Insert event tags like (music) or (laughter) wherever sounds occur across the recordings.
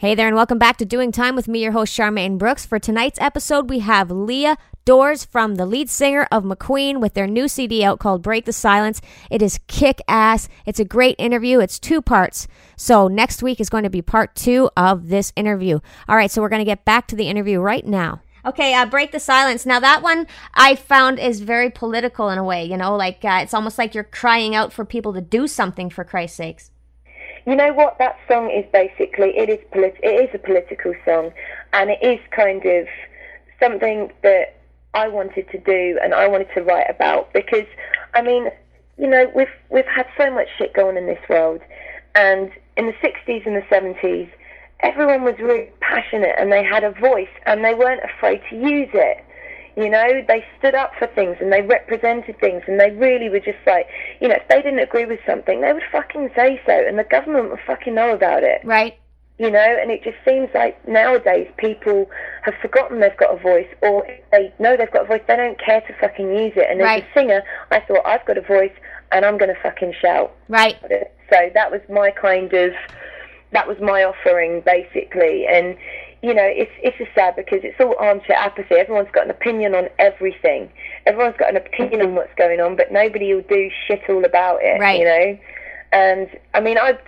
Hey there, and welcome back to Doing Time with me, your host, Charmaine Brooks. For tonight's episode, we have Leah Doors from the lead singer of McQueen with their new CD out called Break the Silence. It is kick ass. It's a great interview. It's two parts. So next week is going to be part two of this interview. All right, so we're going to get back to the interview right now. Okay, uh, break the silence. Now that one I found is very political in a way. You know, like uh, it's almost like you're crying out for people to do something for Christ's sakes. You know what that song is basically? It is polit- It is a political song, and it is kind of something that I wanted to do and I wanted to write about because, I mean, you know, we've we've had so much shit going on in this world, and in the '60s and the '70s, everyone was really passionate and they had a voice and they weren't afraid to use it. You know, they stood up for things and they represented things and they really were just like, you know, if they didn't agree with something, they would fucking say so and the government would fucking know about it. Right. You know, and it just seems like nowadays people have forgotten they've got a voice or they know they've got a voice, they don't care to fucking use it. And Right. as a singer, I thought, I've got a voice and I'm going to fucking shout. Right. So that was my kind of, that was my offering basically. And you know, it's it's just sad because it's all armchair apathy. Everyone's got an opinion on everything. Everyone's got an opinion on what's going on, but nobody will do shit all about it. Right. You know. And I mean, I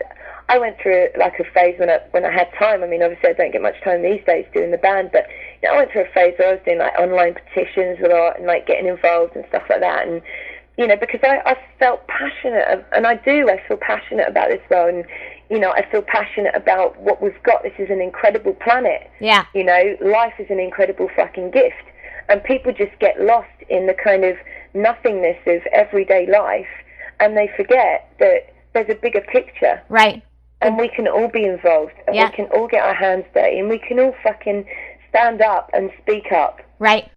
I went through like a phase when I when I had time. I mean, obviously I don't get much time these days doing the band, but you know, I went through a phase where I was doing like online petitions a lot and like getting involved and stuff like that. And you know, because I, I felt passionate, of- and I do, I feel passionate about this world, and you know, I feel passionate about what we've got. This is an incredible planet. Yeah. You know, life is an incredible fucking gift, and people just get lost in the kind of nothingness of everyday life, and they forget that there's a bigger picture, Right. and we can all be involved, and Yeah. we can all get our hands dirty, and we can all fucking stand up and speak up. Right.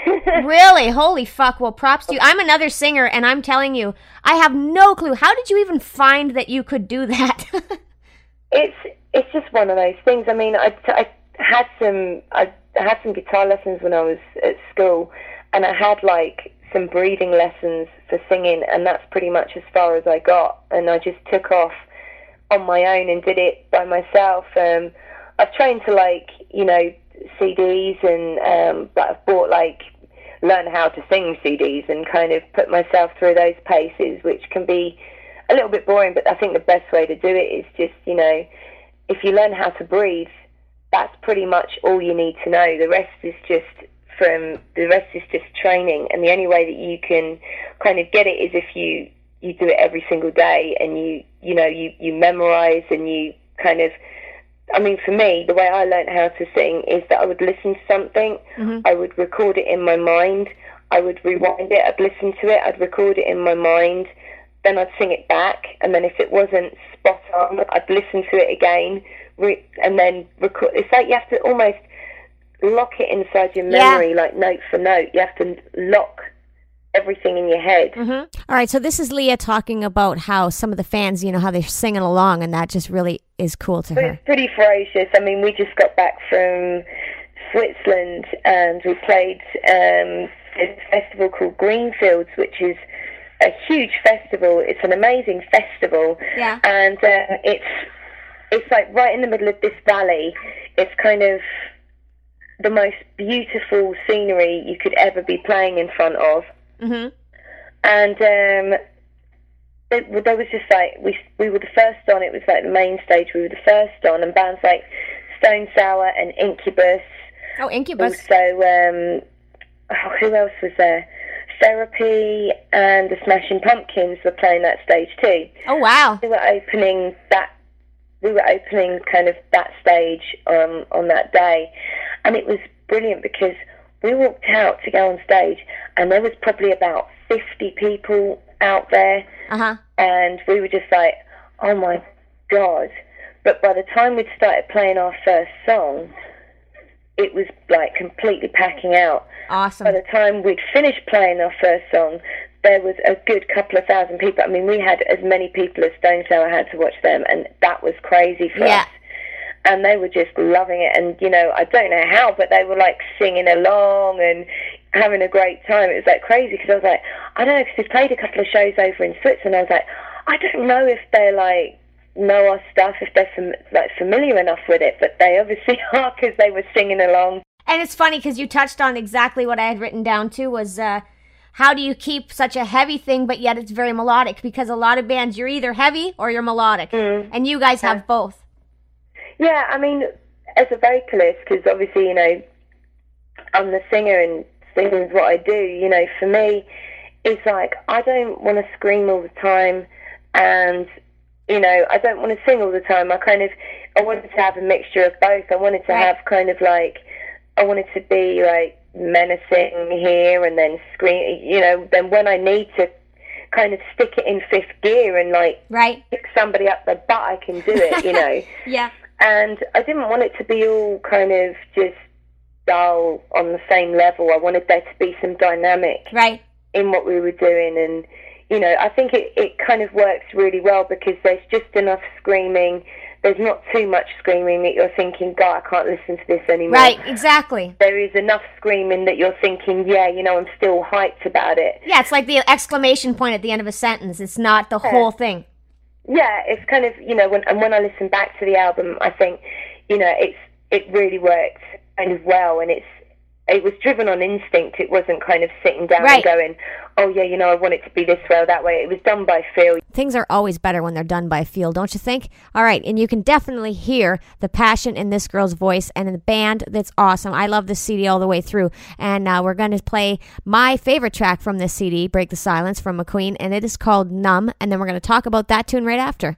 (laughs) really? Holy fuck. Well, props to you. I'm another singer, and I'm telling you, I have no clue. How did you even find that you could do that? (laughs) it's it's just one of those things. I mean, I, I had some I had some guitar lessons when I was at school, and I had like some breathing lessons for singing, and that's pretty much as far as I got. And I just took off on my own and did it by myself. Um, I've trained to like you know CDs and um, I've bought like learn how to sing CDs and kind of put myself through those paces, which can be a little bit boring. But I think the best way to do it is just you know if you learn how to breathe, that's pretty much all you need to know. The rest is just from the rest is just training, and the only way that you can kind of get it is if you you do it every single day and you you know you you memorize and you kind of I mean, for me, the way I learned how to sing is that I would listen to something, Mhm. I would record it in my mind, I would rewind it, I'd listen to it, I'd record it in my mind, then I'd sing it back, and then if it wasn't spot on, I'd listen to it again, re- and then record. It's like you have to almost lock it inside your Yeah. memory, like note for note. You have to lock everything in your head. hmm All right, so this is Leah talking about how some of the fans, you know, how they're singing along, and that just really is cool to But her. it's pretty ferocious. I mean, we just got back from Switzerland and we played um, a festival called Greenfields, which is a huge festival. It's an amazing festival, Yeah. and uh, it's it's like right in the middle of this valley. It's kind of the most beautiful scenery you could ever be playing in front of hmm and um, there, there was just like we we were the first on. It was like the main stage. We were the first on, and bands like Stone Sour and Incubus. Oh, Incubus. Also, um, oh, who else was there? Therapy and the Smashing Pumpkins were playing that stage too. Oh, wow. We were opening that. We were opening kind of that stage um, on that day, and it was brilliant because we walked out to go on stage, and there was probably about fifty people out there, Uh huh. and we were just like, "Oh my god!" But by the time we'd started playing our first song, it was like completely packing out. Awesome. By the time we'd finished playing our first song, there was a good couple of thousand people. I mean, we had as many people as Stone Sour had to watch them, and that was crazy for Yeah. us. And they were just loving it, and you know, I don't know how, but they were like singing along and having a great time. It was like crazy because I was like, I don't know, because we played a couple of shows over in Switzerland. I was like, I don't know if they're like know our stuff, if they're fam- like familiar enough with it, but they obviously (laughs) are because they were singing along. And it's funny because you touched on exactly what I had written down too was uh, how do you keep such a heavy thing but yet it's very melodic? Because a lot of bands you're either heavy or you're melodic, and you guys have both. Yeah, I mean, as a vocalist, because obviously, you know, I'm the singer and singing is what I do, you know, for me, it's like I don't want to scream all the time and, you know, I don't want to sing all the time. I kind of, I wanted to have a mixture of both. I wanted to Right. have kind of like, I wanted to be like menacing here and then scream, you know, then when I need to kind of stick it in fifth gear and like Right? pick somebody up the butt, I can do it, you know (laughs) Yeah. And I didn't want it to be all kind of just dull on the same level. I wanted there to be some dynamic Right. in what we were doing, and you know, I think it, it kind of works really well because there's just enough screaming. There's not too much screaming that you're thinking, God, I can't listen to this anymore. Right. Exactly. There is enough screaming that you're thinking, yeah, you know, I'm still hyped about it. Yeah, it's like the exclamation point at the end of a sentence. It's not the whole thing. Yeah, it's kind of you know when and when I listen back to the album, I think you know it's it really worked kind of well, and it's it was driven on instinct. It wasn't kind of sitting down Right. and going, oh yeah, you know, I want it to be this way or that way. It was done by feel. Things are always better when they're done by feel, don't you think? All right, and you can definitely hear the passion in this girl's voice and in the band. That's awesome. I love this CD all the way through. And uh, we're going to play my favorite track from this CD, Break the Silence from McQueen, and it is called Numb. And then we're going to talk about that tune right after.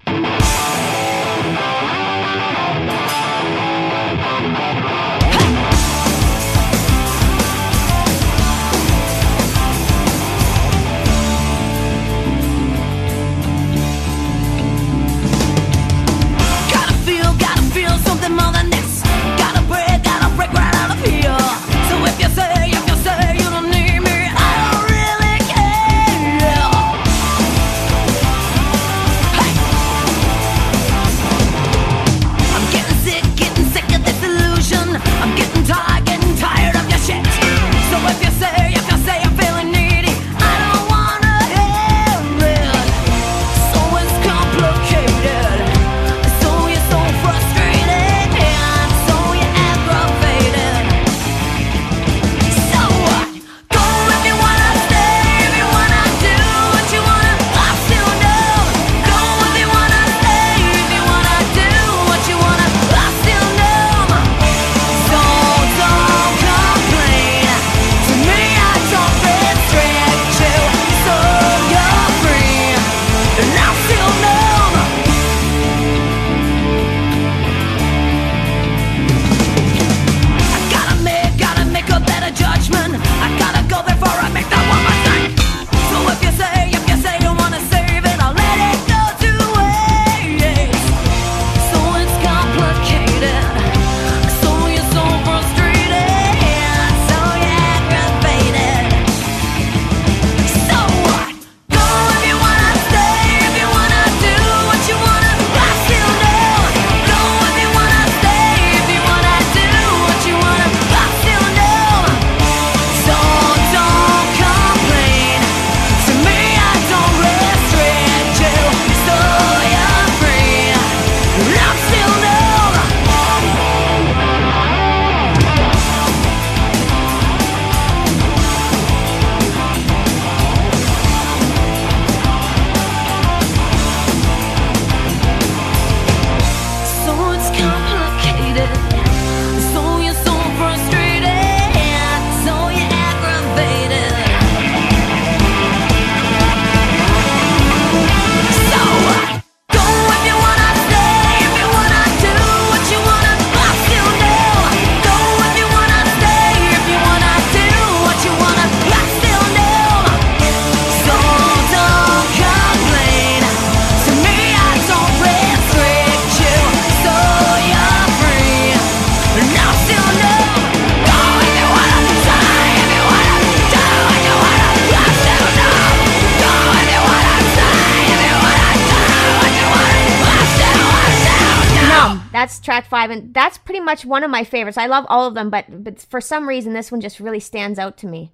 That's track five, and that's pretty much one of my favorites. I love all of them, but but for some reason, this one just really stands out to me.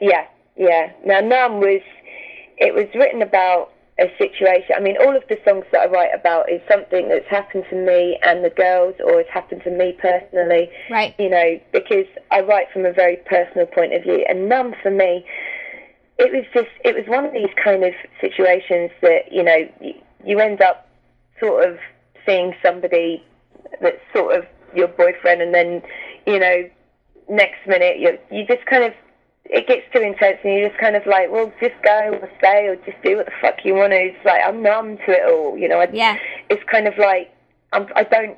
Yeah, yeah. Now, Numb was, it was written about a situation. I mean, all of the songs that I write about is something that's happened to me and the girls, or it's happened to me personally. Right. You know, because I write from a very personal point of view. And Numb for me, it was just, it was one of these kind of situations that, you know, you, you end up sort of seeing somebody that's sort of your boyfriend, and then, you know, next minute you you just kind of it gets too intense and you're just kind of like, well, just go or stay or just do what the fuck you want to. It's like I'm numb to it all, you know. I, Yeah. It's kind of like I'm, I don't,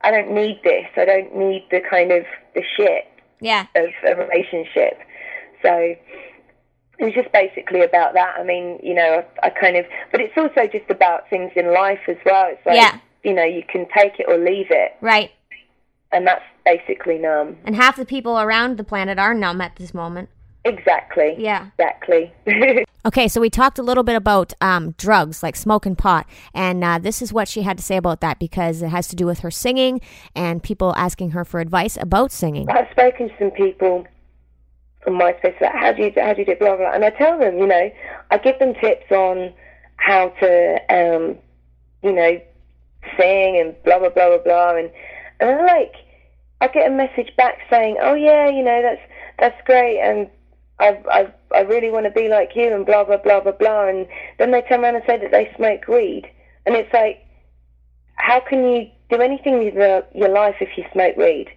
I don't need this. I don't need the kind of the shit Yeah. of a relationship. So it was just basically about that. I mean, you know, I, I kind of, but it's also just about things in life as well. It's like, Yeah. You know, you can take it or leave it, Right. and that's basically numb. And half the people around the planet are numb at this moment. Exactly. Yeah. Exactly. (laughs) Okay, so we talked a little bit about um, drugs, like smoking pot, and uh, this is what she had to say about that because it has to do with her singing and people asking her for advice about singing. I've spoken to some people on MySpace like, how do you how do you do it, blah blah, and I tell them, you know, I give them tips on how to, um, you know, sing and blah blah blah blah blah, and and I'm like, I get a message back saying, oh yeah, you know, that's that's great, and I I I really want to be like you, and blah blah blah blah blah, and then they turn around and say that they smoke weed, and it's like, how can you do anything with your, your life if you smoke weed?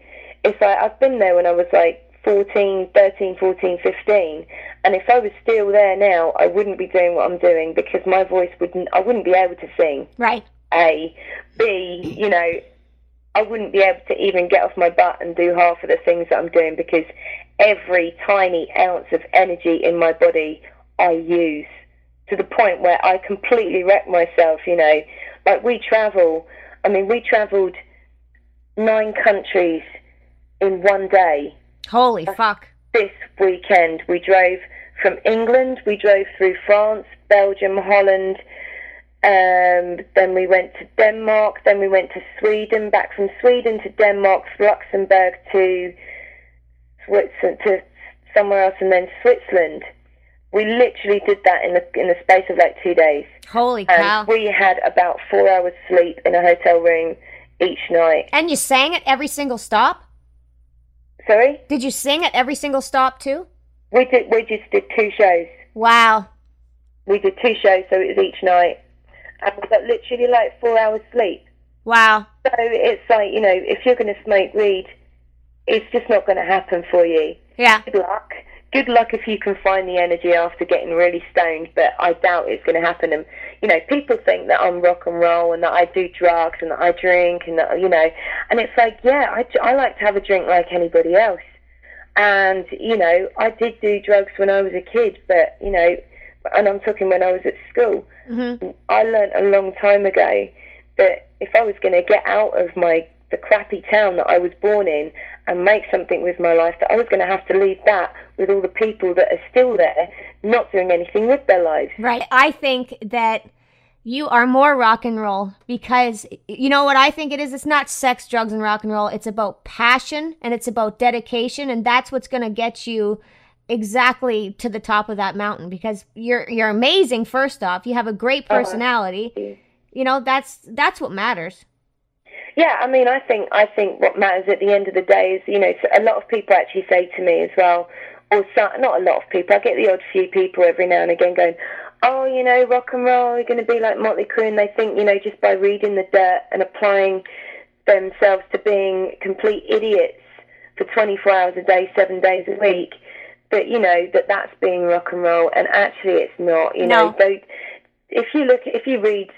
It's like I've been there when I was like 14, 13, 14, 15, and if I was still there now, I wouldn't be doing what I'm doing because my voice wouldn't. I wouldn't be able to sing. Right. A, B, you know, I wouldn't be able to even get off my butt and do half of the things that I'm doing because every tiny ounce of energy in my body I use to the point where I completely wreck myself, you know. Like we travel, I mean, we traveled nine countries in one day Holy fuck. this weekend. We drove from England, we drove through France, Belgium, Holland, um, then we went to Denmark, then we went to Sweden, back from Sweden to Denmark, Luxembourg to Switzerland, to somewhere else, and then Switzerland. We literally did that in the in the space of like two days, Holy and cow. we had about four hours sleep in a hotel room each night. And you sang at every single stop? Sorry, Did you sing at every single stop too? we did. We just did two shows. Wow. we did two shows, so it was each night, and got literally like four hours sleep. Wow. So it's like you know, if you're going to smoke weed, it's just not going to happen for you. Yeah. Good luck. Good luck if you can find the energy after getting really stoned, but I doubt it's going to happen. And you know, people think that I'm rock and roll and that I do drugs and that I drink and that you know, and it's like, yeah, I, I like to have a drink like anybody else. And you know, I did do drugs when I was a kid, but you know, and I'm talking when I was at school. hmm I learnt a long time ago that if I was going to get out of my the crappy town that I was born in and make something with my life, that I was going to have to leave that with all the people that are still there, not doing anything with their lives. Right. I think that you are more rock and roll because you know what I think it is? It's not sex, drugs, and rock and roll. It's about passion and it's about dedication, and that's what's going to get you exactly to the top of that mountain because you're you're amazing first off. You have a great oh, personality. you. Know that's that's what matters. Yeah, I mean, I think I think what matters at the end of the day is, you know, a lot of people actually say to me as well, or some, not a lot of people. I get the odd few people every now and again going, "Oh, you know, rock and roll, you're going to be like Motley Crue," and they think, you know, just by reading the dirt and applying themselves to being complete idiots for 24 hours a day, seven days a week, that you know that that's being rock and roll, and actually it's not. You know, No. though, if you look, if you read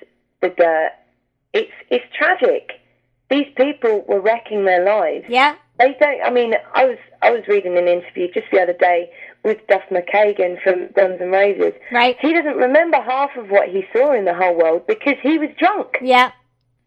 the dirt, it's it's tragic. These people were wrecking their lives. yeah They don't. I mean, I was I was reading an interview just the other day with Duff McKagan from Guns N' Roses. right He doesn't remember half of what he saw in the whole world because he was drunk. yeah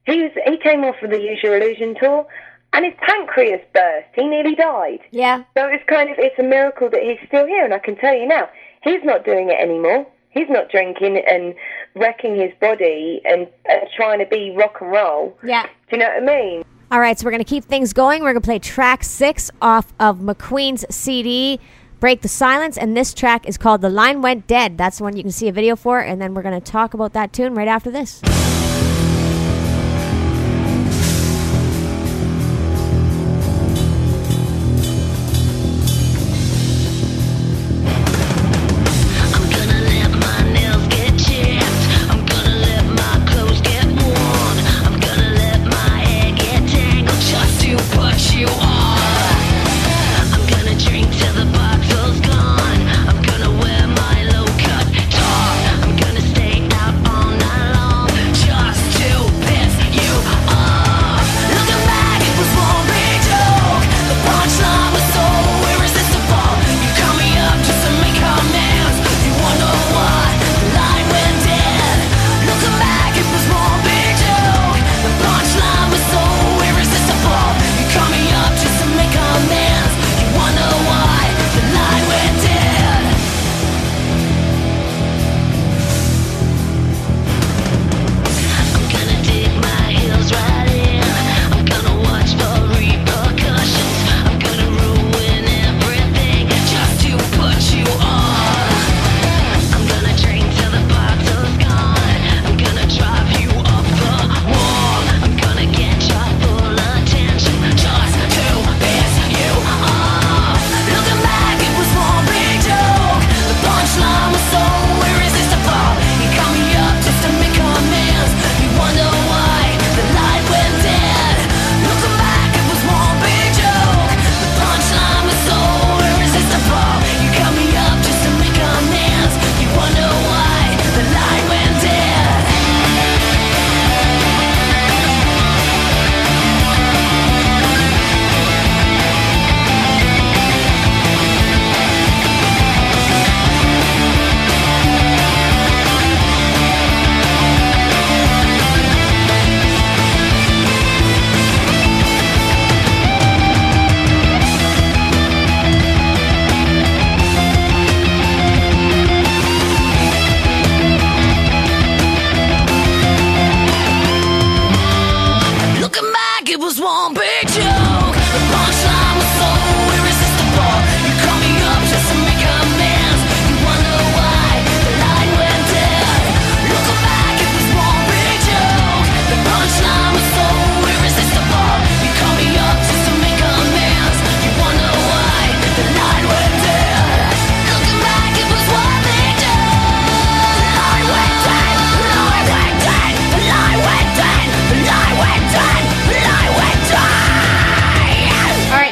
He was he came off of the Your Illusion tour, and his pancreas burst. He nearly died. yeah So it's kind of it's a miracle that he's still here, and I can tell you now, he's not doing it anymore. he's not drinking and wrecking his body and, and trying to be rock and roll. Yeah. Do you know what I mean? All right, so we're going to keep things going. We're going to play track six off of McQueen's CD, Break the Silence. And this track is called The Line Went Dead. That's the one you can see a video for. And then we're going to talk about that tune right after this.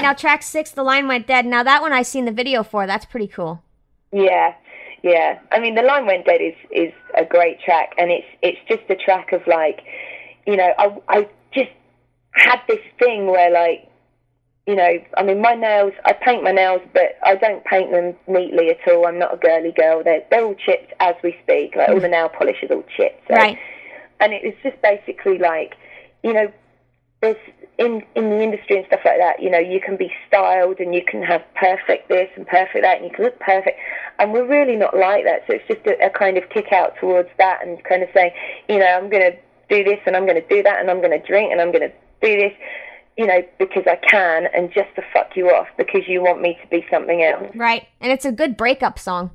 Now track six, The Line Went Dead. Now, that one I've seen the video for. That's pretty cool. Yeah, yeah. I mean, the line went dead is is a great track, and it's it's just a track of like, you know, I I just had this thing where like, you know, I mean, my nails, I paint my nails, but I don't paint them neatly at all. I'm not a girly girl. They're they're all chipped as we speak. Like all the nail polish is all chipped. So Right. and it was just basically like, you know, there's in in the industry and stuff like that. You know, you can be styled and you can have perfect this and perfect that, and you can look perfect. And we're really not like that. So it's just a, a kind of kick out towards that and kind of saying, you know, I'm going to do this and I'm going to do that and I'm going to drink and I'm going to do this. You know, because I can, and just to fuck you off because you want me to be something else. Right. And it's a good breakup song.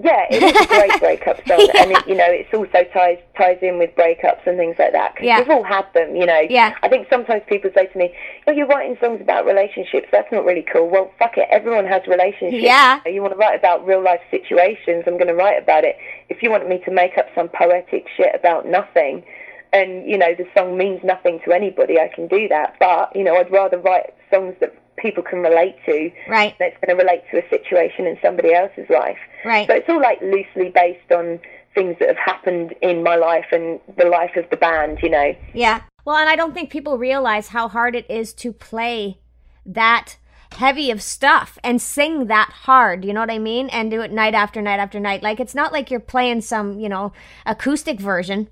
Yeah, it is a great (laughs) breakup song, and it, you know, it's also ties ties in with breakups and things like that. Because Yeah. we've all had them, you know. Yeah. I think sometimes people say to me, "Oh, you're writing songs about relationships. That's not really cool." Well, fuck it. Everyone has relationships. Yeah. You want to write about real life situations? I'm going to write about it. If you want me to make up some poetic shit about nothing, and you know the song means nothing to anybody, I can do that. But you know, I'd rather write songs that people can relate to Right. that's going to relate to a situation in somebody else's life. Right. So it's all like loosely based on things that have happened in my life and the life of the band, you know. Yeah. Well, and I don't think people realize how hard it is to play that heavy of stuff and sing that hard, you know what I mean? And do it night after night after night. Like it's not like you're playing some, you know, acoustic version.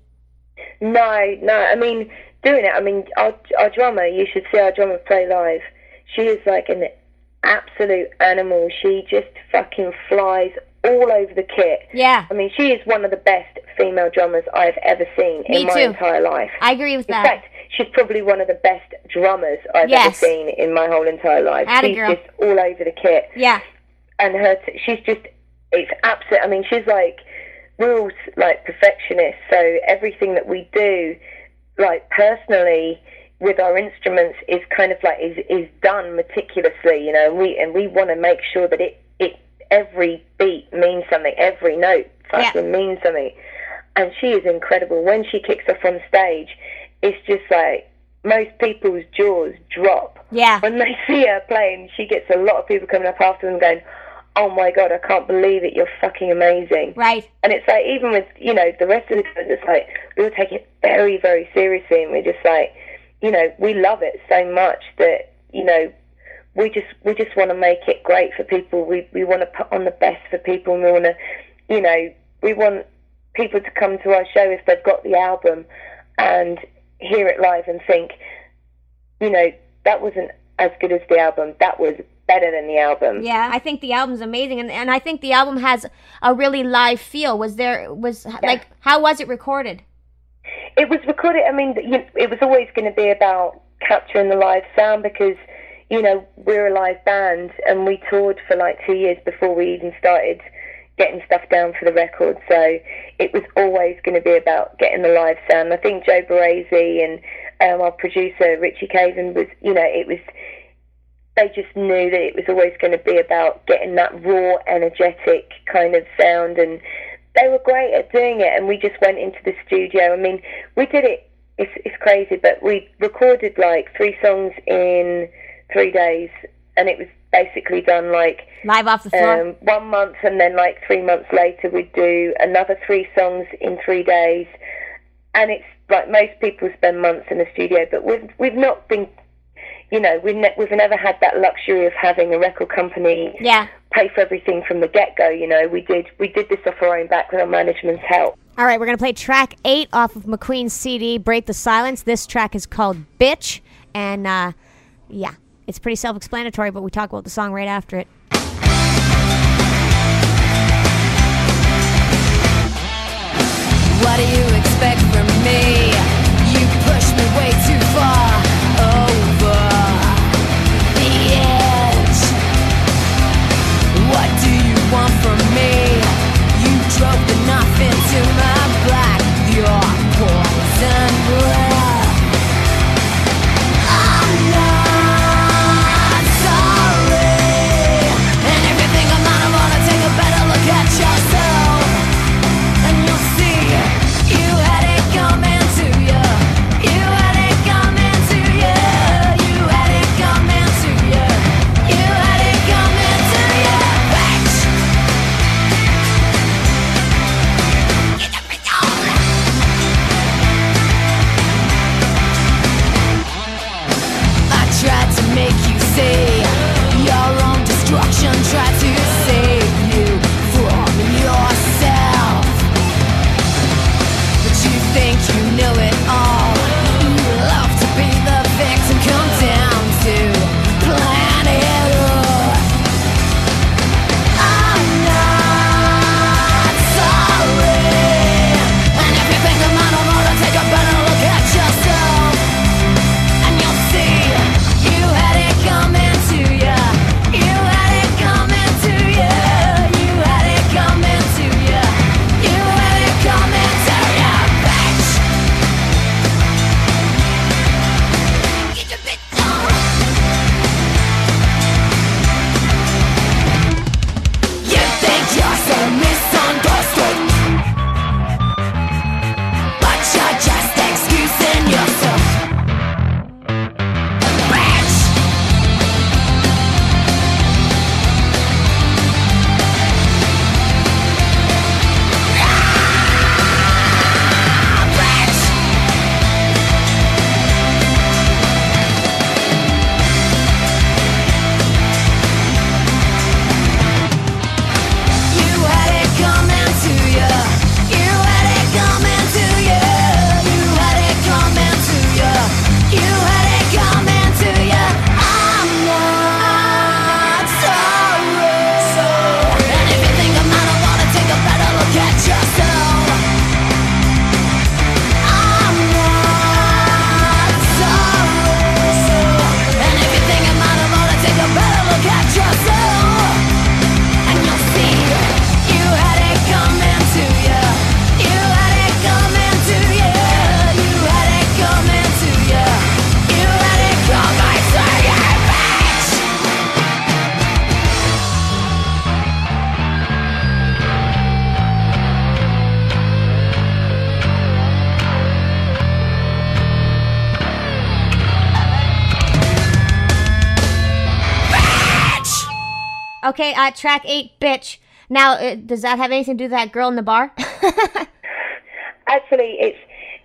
No, no, I mean, doing it, I mean, our, our drummer, you should see our drummer play live. She is like an absolute animal. She just fucking flies all over the kit. Yeah. I mean, she is one of the best female drummers I've ever seen Me in my too. entire life. I agree with that. In that. fact, she's probably one of the best drummers I've ever seen in my whole entire life. Atta she's girl. just all over the kit, yeah. and her t- she's just it's absolute. I mean, she's like real like perfectionist. So everything that we do, like personally with our instruments, is kind of like is is done meticulously. You know, and we and we want to make sure that it it every beat means something, every note Yeah. fucking means something. And she is incredible. When she kicks off on stage, it's just like most people's jaws drop Yeah. when they (laughs) see her playing, she gets a lot of people coming up after them going, "Oh my god, I can't believe it! You're fucking amazing!" Right. And it's like even with you know the rest of the guys, it's like we all take it very very seriously, and we're just like, you know, we love it so much that you know we just we just want to make it great for people. We we want to put on the best for people, and we want to, you know, we want people to come to our show if they've got the album and hear it live and think, you know, that wasn't as good as the album. That was better than the album. Yeah, I think the album's amazing, and, and I think the album has a really live feel. Was there was like how was it recorded? It was recorded. I mean, it was always going to be about capturing the live sound because, you know, we're a live band and we toured for like two years before we even started getting stuff down for the record. So it was always going to be about getting the live sound. I think Joe Barresi and um, our producer Richie Caven was, you know, it was. They just knew that it was always going to be about getting that raw, energetic kind of sound and they were great at doing it, and we just went into the studio. I mean, we did it. It's it's crazy, but we recorded like three songs in three days, and it was basically done like Live off the floor. um, one month, and then like three months later, we'd do another three songs in three days, and it's like most people spend months in the studio, but we've we've not been. You know, we've, ne- we've never had that luxury of having a record company yeah. Pay for everything from the get go. You know, we did we did this off our own back with our management's help. All right, we're gonna play track eight off of McQueen's CD, "Break the Silence." This track is called "Bitch," and uh, yeah, it's pretty self-explanatory. But we talk about the song right after it. What do you expect from me? You push me way too far Okay, uh, track eight, bitch. Now, uh, does that have anything to do with that girl in the bar? (laughs) Actually, it's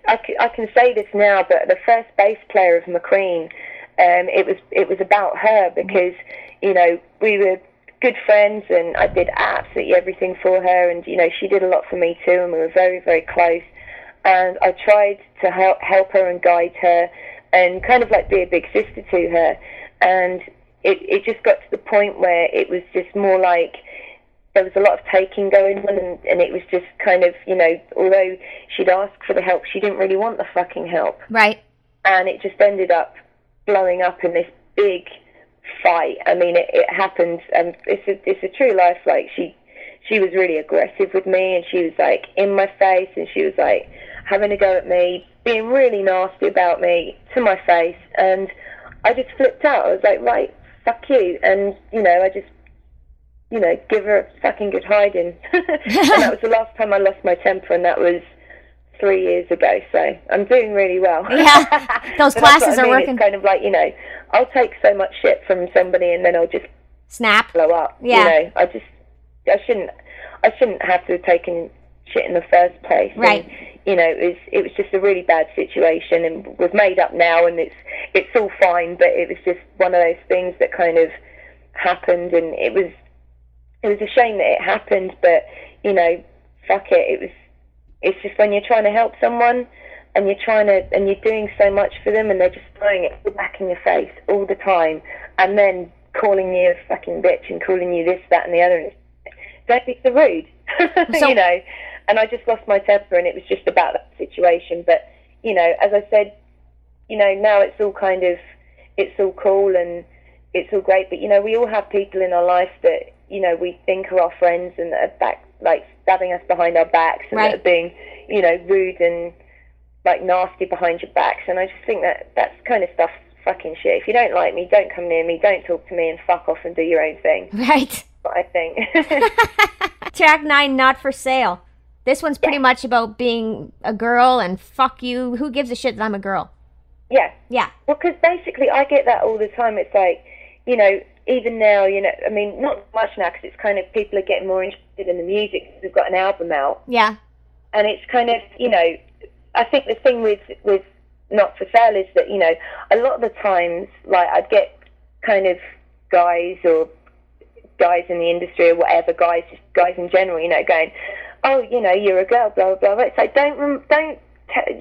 I, c- I can say this now, but the first bass player of McQueen, um, it was it was about her because you know we were good friends and I did absolutely everything for her, and you know she did a lot for me too, and we were very very close. And I tried to help help her and guide her, and kind of like be a big sister to her. And it it just got to the point where it was just more like there was a lot of taking going on and, and it was just kind of, you know, although she'd asked for the help, she didn't really want the fucking help. right. And it just ended up blowing up in this big fight. I mean, it, it happened, and it's a, it's a true life. Like, she, she was really aggressive with me and she was like in my face and she was like having a go at me, being really nasty about me to my face. And I just flipped out. I was like, right, fuck you. And, you know, I just you know, give her a fucking good hiding. (laughs) and that was the last time I lost my temper, and that was three years ago. So I'm doing really well. Yeah, (laughs) those classes I are mean. working. It's kind of like you know, I'll take so much shit from somebody, and then I'll just Snap. blow up. Yeah. You know, I just, I shouldn't, I shouldn't have to have taken shit in the first place. And, Right. you know, it was, it was just a really bad situation, and we've made up now, and it's, it's all fine. But it was just one of those things that kind of happened, and it was, it was a shame that it happened. But you know, fuck it. It was, it's just when you're trying to help someone. And you're trying to, and you're doing so much for them, and they're just throwing it back in your face all the time, and then calling you a fucking bitch and calling you this, that, and the other. And it's, don't be so rude, (laughs) So- you know. And I just lost my temper, and it was just about that situation. But you know, as I said, you know, now it's all kind of, it's all cool and it's all great. But you know, we all have people in our life that you know we think are our friends and that are back, like stabbing us behind our backs and Right. that are being, you know, rude and like nasty behind your backs. And I just think that that's kind of stuff fucking shit. If you don't like me, don't come near me, don't talk to me, and fuck off and do your own thing. Right. What I think. (laughs) Track nine, not for sale. This one's pretty much about being a girl and fuck you. Who gives a shit that I'm a girl? yeah. Yeah. Well, because basically I get that all the time. It's like, you know, even now, you know, I mean, not much now because it's kind of people are getting more interested in the music. 'cause We've got an album out, Yeah. and it's kind of, you know, I think the thing with with not for sale is that you know a lot of the times, like I'd get kind of guys or guys in the industry or whatever, guys, just guys in general, you know, going, oh, you know, you're a girl, blah blah blah. It's like don't rem- don't.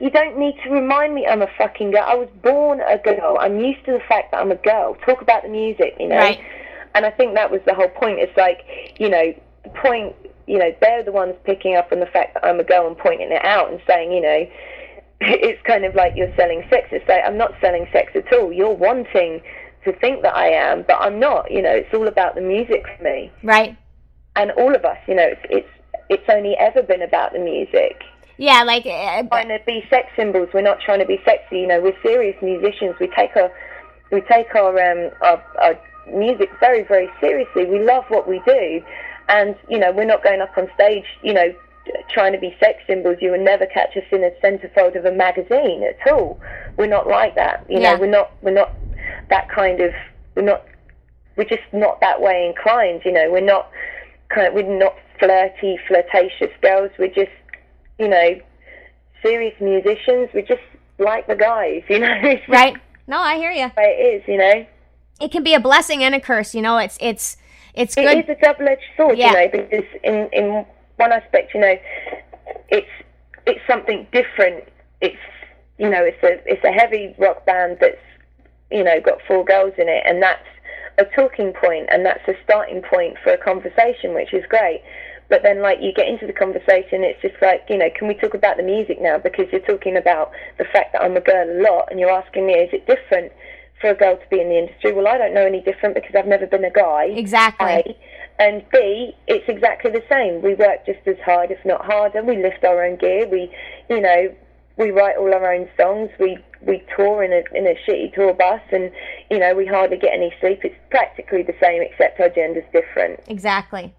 You don't need to remind me I'm a fucking girl. I was born a girl. I'm used to the fact that I'm a girl. Talk about the music, you know. Right. And I think that was the whole point. It's like, you know, the point, you know, they're the ones picking up on the fact that I'm a girl and pointing it out and saying, you know, (laughs) it's kind of like you're selling sex. It's like, I'm not selling sex at all. You're wanting to think that I am, but I'm not. You know, it's all about the music for me. Right. And all of us, you know, it's, it's, it's only ever been about the music Yeah, like, uh, trying to be sex symbols. We're not trying to be sexy. You know, we're serious musicians. We take our we take our um our, our music very very seriously. We love what we do, and you know, we're not going up on stage. You know. Trying to be sex symbols, you will never catch us in a centerfold of a magazine at all. We're not like that, you Yeah. know. We're not. We're not that kind of. We're not. We're just not that way inclined, you know. We're not. Kind of, we're not flirty, flirtatious girls. We're just you know, serious musicians. We're just like the guys, (laughs) you know. Right. No, I hear you. it is, you know. It can be a blessing and a curse. You know, it's it's it's good. is a double-edged sword, Yeah. you know, because in in one aspect, you know, it's it's something different. It's you know, it's a it's a heavy rock band that's you know got four girls in it, and that's a talking point, and that's a starting point for a conversation, which is great. But then, like, you get into the conversation, it's just like, you know, can we talk about the music now? Because you're talking about the fact that I'm a girl a lot, and you're asking me, is it different for a girl to be in the industry? Well, I don't know any different because I've never been a guy. Exactly. A. And B, it's exactly the same. We work just as hard, if not harder. We lift our own gear. We, you know, we write all our own songs. We we tour in a in a shitty tour bus, and you know we hardly get any sleep. It's practically the same, except our gender's different. Exactly.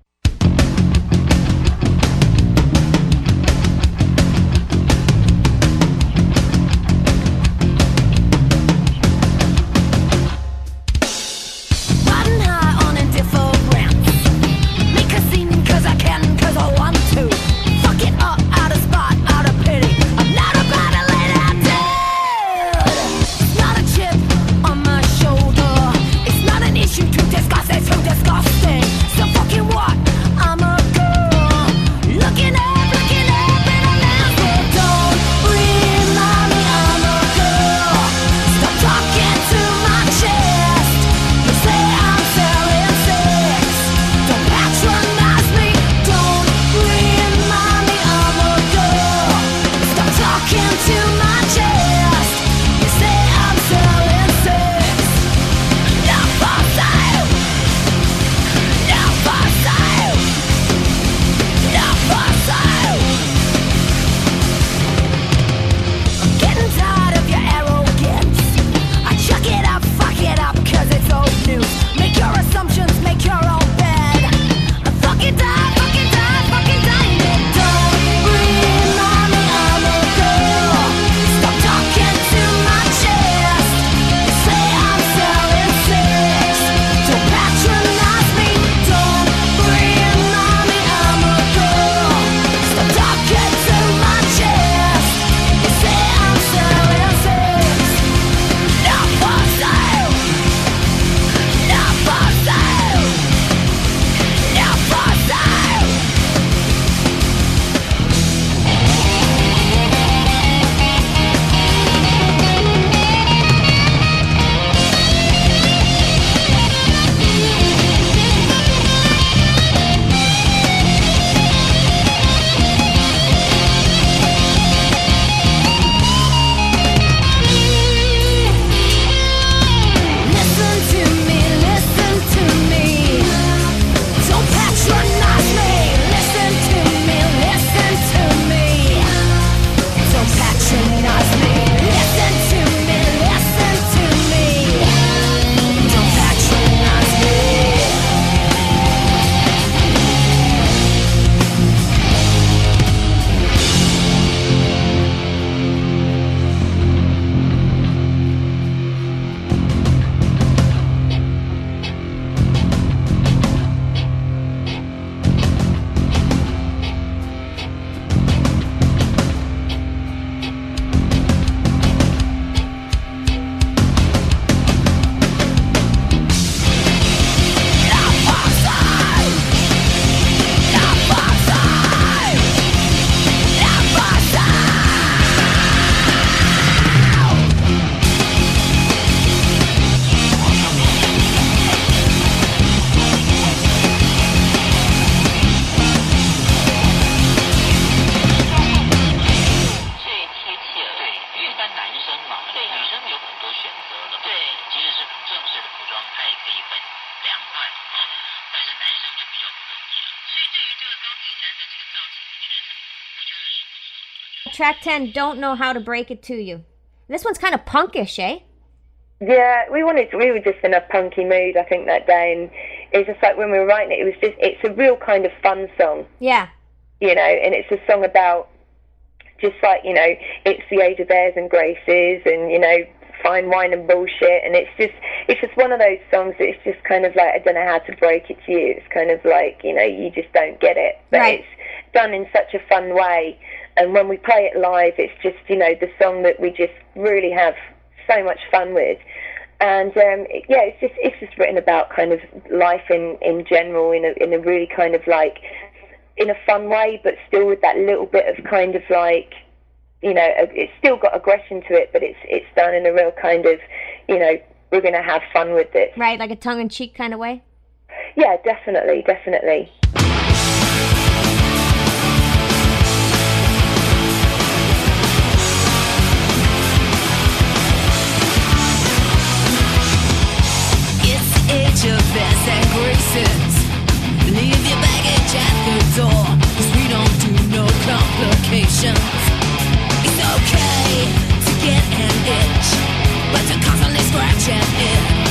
Track ten. Don't know how to break it to you. This one's kind of punkish, eh? Yeah, we wanted to, we were just in a punky mood, I think, that day, and it's just like when we were writing it, it was just it's a real kind of fun song, Yeah. you know, and it's a song about just like you know, it's the age of airs and graces, and you know, fine wine and bullshit, and it's just it's just one of those songs that it's just kind of like I don't know how to break it to you. It's kind of like you know, you just don't get it, but Right. it's done in such a fun way, and when we play it live, it's just you know the song that we just really have so much fun with. And um, yeah, it's just it's just written about kind of life in, in general in a in a really kind of like in a fun way, but still with that little bit of kind of like you know it's still got aggression to it, but it's it's done in a real kind of you know we're going to have fun with this. Right, like a tongue in cheek kind of way. Yeah, definitely, definitely. Complications. It's okay to get an itch, but to constantly scratching it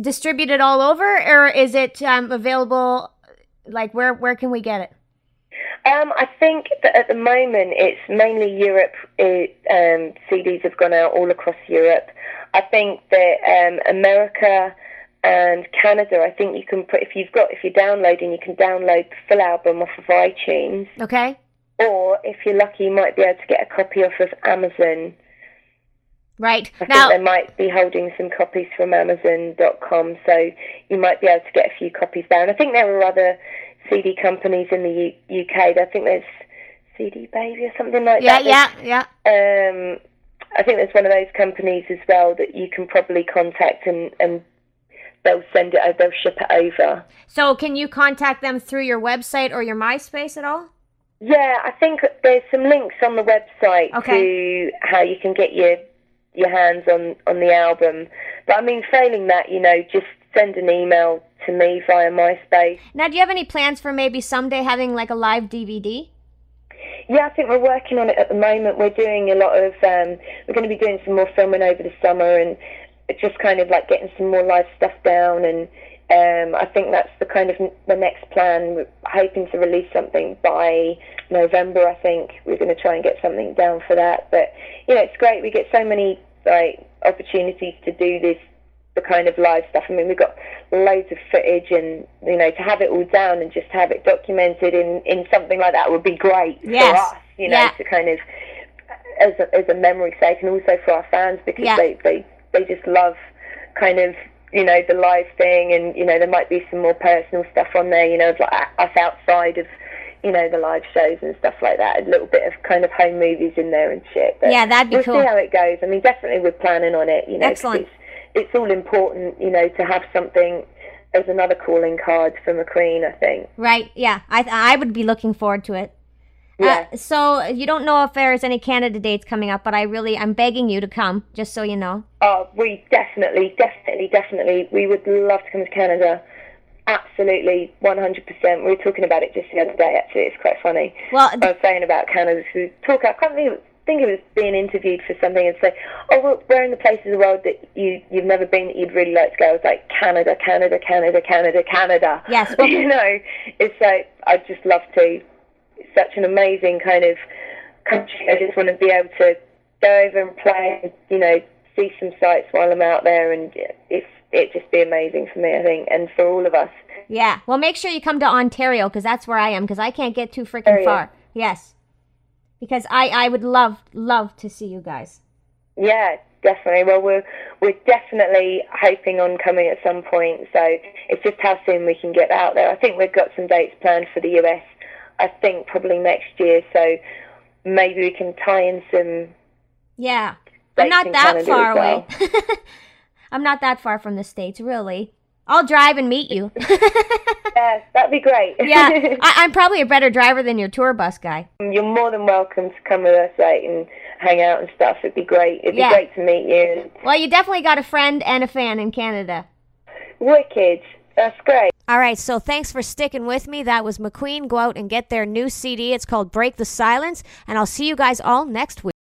distributed all over, or is it um, available? Like where where can we get it? Um, I think that at the moment it's mainly Europe. It, um, CDs have gone out all across Europe. I think that um, America and Canada. I think you can put if you've got if you're downloading, you can download the full album off of iTunes. Okay. Or if you're lucky, you might be able to get a copy off of Amazon. Right I now, think they might be holding some copies from Amazon.com, so you might be able to get a few copies there. And I think there are other CD companies in the U- UK. I think there's CD Baby or something like yeah, that. yeah, yeah. Um, I think there's one of those companies as well that you can probably contact and, and they'll send it. They'll ship it over. So can you contact them through your website or your MySpace at all? Yeah, I think there's some links on the website Okay. to how you can get your your hands on on the album. But I mean, failing that, you know, just send an email to me via MySpace. Now, do you have any plans for maybe someday having like a live DVD? Yeah, I think we're working on it at the moment. We're doing a lot of, um, we're going to be doing some more filming over the summer and just kind of like getting some more live stuff down. And um, I think that's the kind of the next plan. We're hoping to release something by November. I think we're going to try and get something down for that. But you know, it's great. We get so many like opportunities to do this the kind of live stuff. I mean, we've got loads of footage, and you know, to have it all down and just have it documented in in something like that would be great Yes. for us. You know, Yeah. to kind of as a, as a memory sake, and also for our fans because Yeah. they they they just love kind of you know the live thing, and you know there might be some more personal stuff on there. You know, of like us outside of. You know the live shows and stuff like that. A little bit of kind of home movies in there and shit. But Yeah, that'd be we'll cool. see how it goes. I mean, definitely we're planning on it. You know, Excellent. It's, it's all important, you know, to have something as another calling card for McQueen. I think. Right? Yeah, I I would be looking forward to it. Yeah. Uh, so you don't know if there's any Canada dates coming up, but I really I'm begging you to come, just so you know. Oh, we definitely, definitely, definitely, we would love to come to Canada. Absolutely, 100%. We were talking about it just the other day, actually. It's quite funny. Well, I was saying about Canada. We talk, I can't think, think it was being interviewed for something and say, oh, well, where in the places of the world that you, you've never been that you'd really like to go? I was like, Canada, Canada, Canada, Canada, Canada. Yes, (laughs) well- you know, it's like, I'd just love to. It's such an amazing kind of country. I just want to be able to go over and play, you know, see some sights while I'm out there, and it's it'd just be amazing for me, I think, and for all of us. yeah. Well, make sure you come to Ontario because that's where I am because I can't get too freaking far. Yes, because I I would love love to see you guys. Yeah, definitely. Well, we're we're definitely hoping on coming at some point. So it's just how soon we can get out there. I think we've got some dates planned for the US. I think probably next year. So maybe we can tie in some. Yeah, I'm not that Canada far away. well. (laughs) I'm not that far from the states, really. I'll drive and meet you. (laughs) Yeah, that'd be great. yeah, (laughs) I, I'm probably a better driver than your tour bus guy. You're more than welcome to come with us, like, and hang out and stuff. It'd be great. It'd Yeah. be great to meet you. Well, you definitely got a friend and a fan in Canada. Wicked. That's great. All right, so thanks for sticking with me. That was McQueen. Go out and get their new CD. It's called Break the Silence, and I'll see you guys all next week.